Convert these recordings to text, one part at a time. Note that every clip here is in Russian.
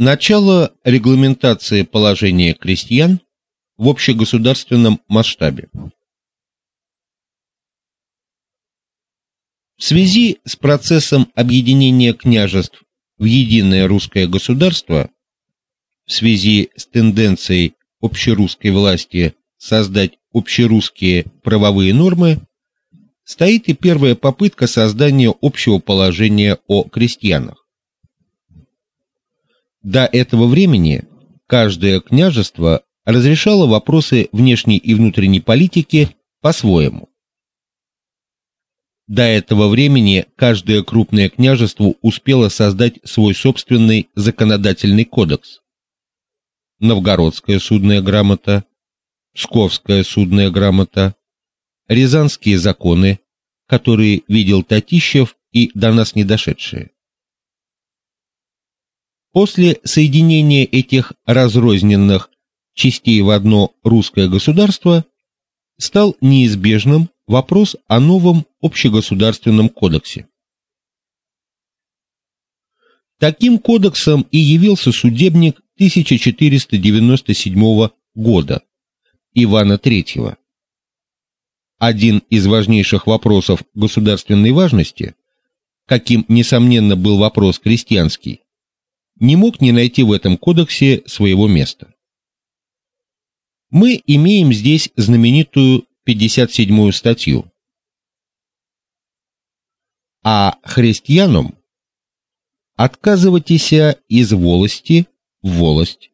Начало регламентации положения крестьян в общегосударственном масштабе. В связи с процессом объединения княжеств в единое русское государство, в связи с тенденцией общерусской власти создать общерусские правовые нормы, стоит и первая попытка создания общего положения о крестьянах. До этого времени каждое княжество разрешало вопросы внешней и внутренней политики по-своему. До этого времени каждое крупное княжество успело создать свой собственный законодательный кодекс. Новгородская судная грамота, Псковская судная грамота, Рязанские законы, которые видел Татищев и до нас не дошедшие. После соединения этих разрозненных частей в одно русское государство стал неизбежным вопрос о новом общегосударственном кодексе. Таким кодексом и явился судебник 1497 года Ивана III. Один из важнейших вопросов государственной важности, каким несомненно был вопрос крестьянский, не мог не найти в этом кодексе своего места. Мы имеем здесь знаменитую 57-ю статью. А христианам отказывайтесь из волости в волость,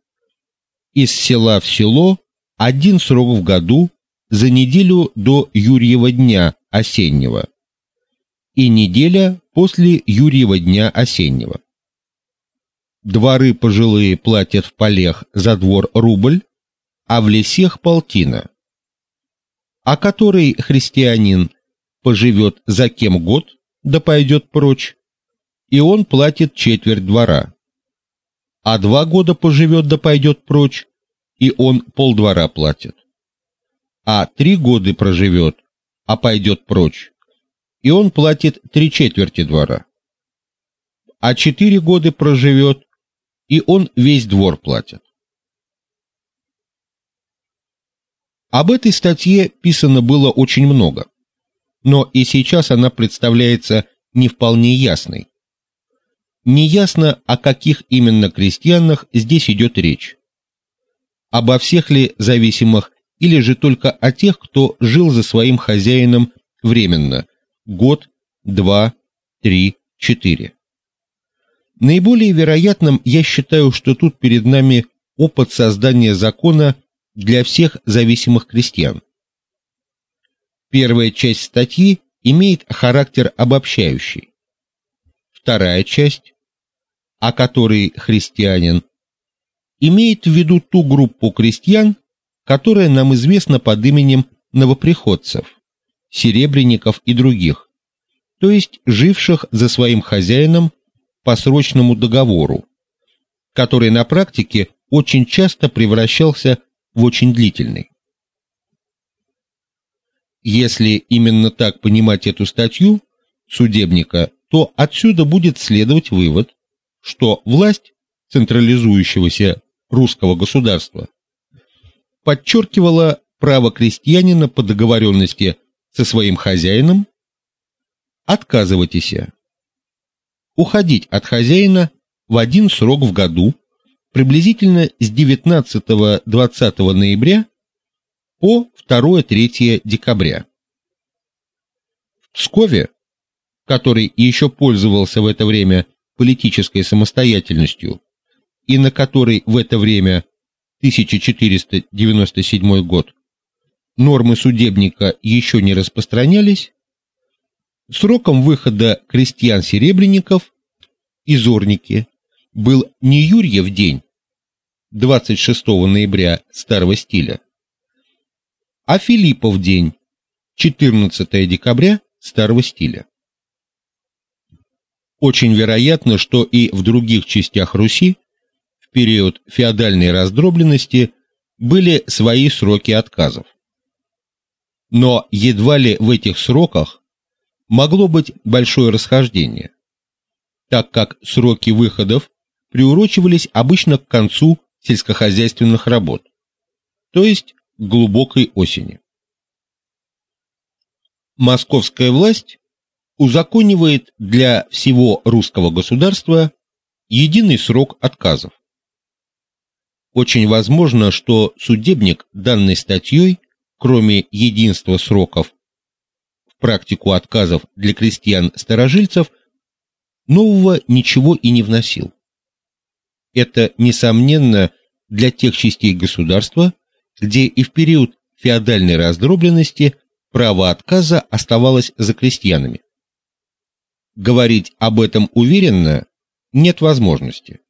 из села в село один срок в году за неделю до Юрьева дня осеннего и неделя после Юрьева дня осеннего. Дворы пожилые платят в полях за двор рубль, а в лесех полтина. А который христианин поживет за кем год, да пойдет прочь, и он платит четверть двора. А два года поживет да пойдет прочь, и он полдвора платит. А три года проживет, а пойдет прочь, и он платит три четверти двора. А четыре года проживет, и он весь двор платит. Об этой статье писано было очень много, но и сейчас она представляется не вполне ясной. Неясно, о каких именно крестьянах здесь идет речь. Обо всех ли зависимых или же только о тех, кто жил за своим хозяином временно год, два, три, четыре. Наиболее вероятным я считаю, что тут перед нами опыт создания закона для всех зависимых крестьян. Первая часть статьи имеет характер обобщающий. Вторая часть, о которой христианин, имеет в виду ту группу крестьян, которая нам известна под именем новоприходцев, серебряников и других, то есть живших за своим хозяином по срочному договору, который на практике очень часто превращался в очень длительный. Если именно так понимать эту статью судебника, то отсюда будет следовать вывод, что власть централизующегося русского государства подчеркивала право крестьянина по договоренности со своим хозяином отказывайтесь уходить от хозяина в один срок в году, приблизительно с 19-20 ноября по 2-3 декабря. В Пскове, который еще пользовался в это время политической самостоятельностью и на который в это время 1497 год нормы судебника еще не распространялись, Сроком выхода крестьян-серебряников и зорники был не Юрьев день 26 ноября старого стиля, а Филиппов день 14 декабря старого стиля. Очень вероятно, что и в других частях Руси в период феодальной раздробленности были свои сроки отказов. Но едва ли в этих сроках могло быть большое расхождение, так как сроки выходов приурочивались обычно к концу сельскохозяйственных работ, то есть к глубокой осени. Московская власть узаконивает для всего русского государства единый срок отказов. Очень возможно, что судебник данной статьей, кроме единства сроков в практику отказов для крестьян-старожильцев, нового ничего и не вносил. Это несомненно для тех частей государства, где и в период феодальной раздробленности право отказа оставалось за крестьянами. Говорить об этом уверенно нет возможности,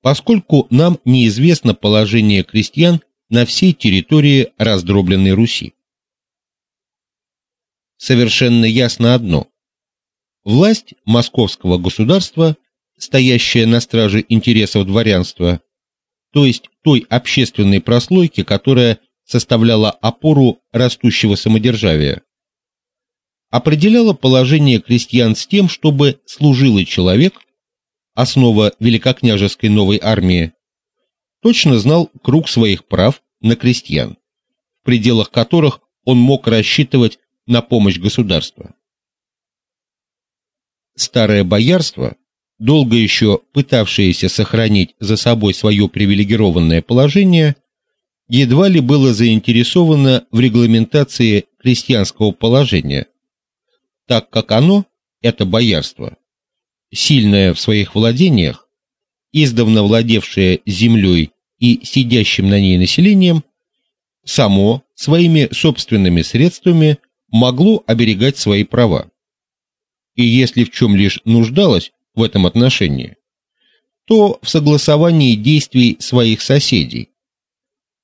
поскольку нам неизвестно положение крестьян на всей территории раздробленной Руси. Совершенно ясно одно: власть московского государства, стоящая на страже интересов дворянства, то есть той общественной прослойки, которая составляла опору растущего самодержавия, определяла положение крестьян с тем, чтобы служилый человек, основа великокняжеской новой армии, точно знал круг своих прав на крестьян, в пределах которых он мог рассчитывать на помощь государства. Старое боярство, долго еще пытавшееся сохранить за собой свое привилегированное положение, едва ли было заинтересовано в регламентации крестьянского положения, так как оно, это боярство, сильное в своих владениях, издавна владевшее землей и сидящим на ней населением, само своими собственными средствами могло оберегать свои права. И если в чем лишь нуждалось в этом отношении, то в согласовании действий своих соседей,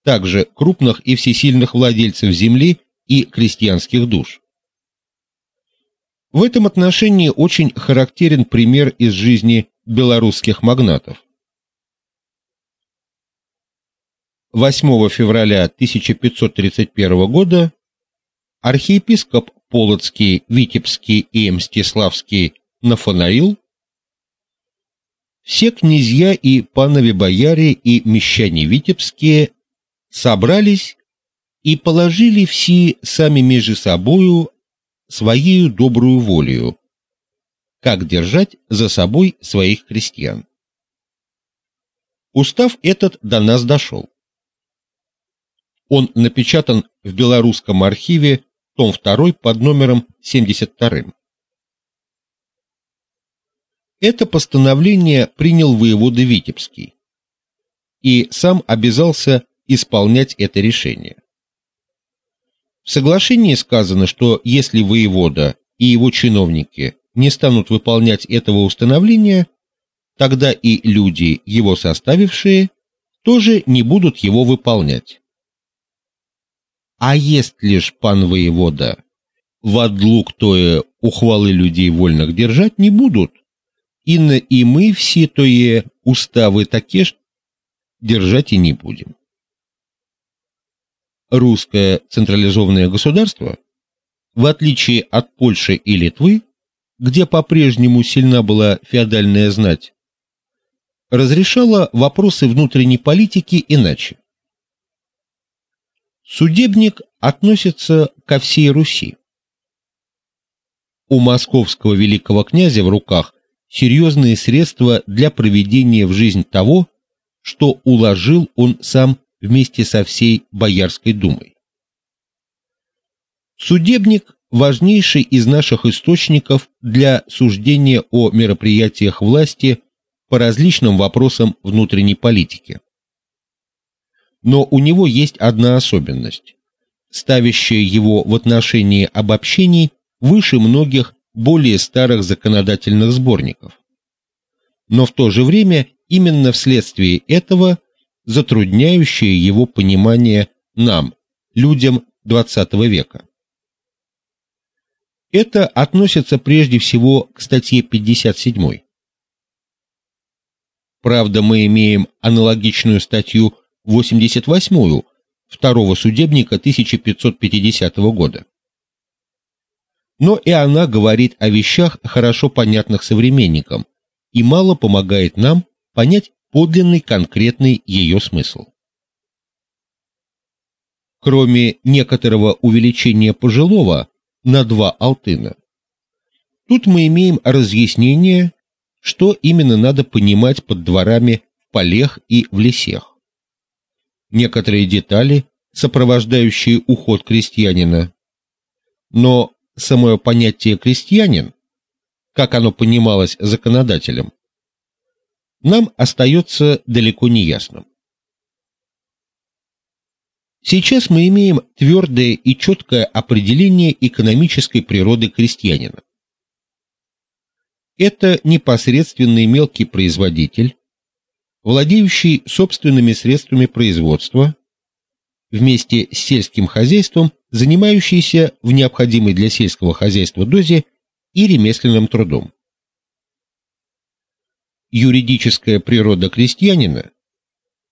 также крупных и всесильных владельцев земли и крестьянских душ. В этом отношении очень характерен пример из жизни белорусских магнатов. 8 февраля 1531 года архиепископ Полоцкий, Витебский и Мстиславский нафонарил все князья и панове бояре и мещане витебские собрались и положили все сами между собою своей добрую волею, как держать за собой своих крестьян. Устав этот до нас дошел. Он напечатан в Белорусском архиве, том 2 под номером 72. Это постановление принял воевода Витебский и сам обязался исполнять это решение. В соглашении сказано, что если воевода и его чиновники не станут выполнять этого установления, тогда и люди, его составившие, тоже не будут его выполнять. А есть лишь пан воевода, в одлук тое ухвалы людей вольных держать не будут, инна и мы все тое уставы такие ж держать и не будем русское централизованное государство, в отличие от Польши и Литвы, где по-прежнему сильна была феодальная знать, разрешало вопросы внутренней политики иначе. Судебник относится ко всей Руси. У московского великого князя в руках серьезные средства для проведения в жизнь того, что уложил он сам вместе со всей Боярской думой. Судебник важнейший из наших источников для суждения о мероприятиях власти по различным вопросам внутренней политики. Но у него есть одна особенность, ставящая его в отношении обобщений выше многих более старых законодательных сборников. Но в то же время именно вследствие этого затрудняющее его понимание нам, людям XX века. Это относится прежде всего к статье 57. Правда, мы имеем аналогичную статью 88 второго судебника 1550 года. Но и она говорит о вещах, хорошо понятных современникам, и мало помогает нам понять подлинный конкретный ее смысл. Кроме некоторого увеличения пожилого на два алтына, тут мы имеем разъяснение, что именно надо понимать под дворами в полях и в лесах. Некоторые детали, сопровождающие уход крестьянина. Но самое понятие крестьянин, как оно понималось законодателем, нам остается далеко не ясным. Сейчас мы имеем твердое и четкое определение экономической природы крестьянина. Это непосредственный мелкий производитель, владеющий собственными средствами производства, вместе с сельским хозяйством, занимающийся в необходимой для сельского хозяйства дозе и ремесленным трудом. Юридическая природа крестьянина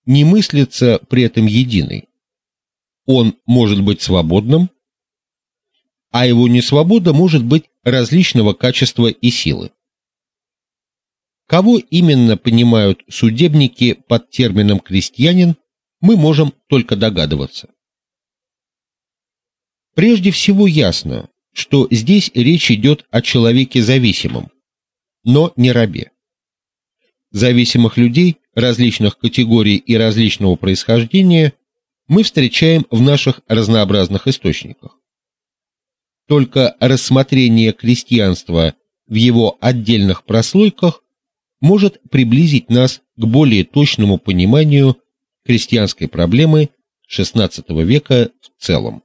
не мыслится при этом единой. Он может быть свободным, а его несвобода может быть различного качества и силы. Кого именно понимают судебники под термином крестьянин, мы можем только догадываться. Прежде всего ясно, что здесь речь идет о человеке зависимом, но не рабе. Зависимых людей различных категорий и различного происхождения мы встречаем в наших разнообразных источниках. Только рассмотрение крестьянства в его отдельных прослойках может приблизить нас к более точному пониманию крестьянской проблемы XVI века в целом.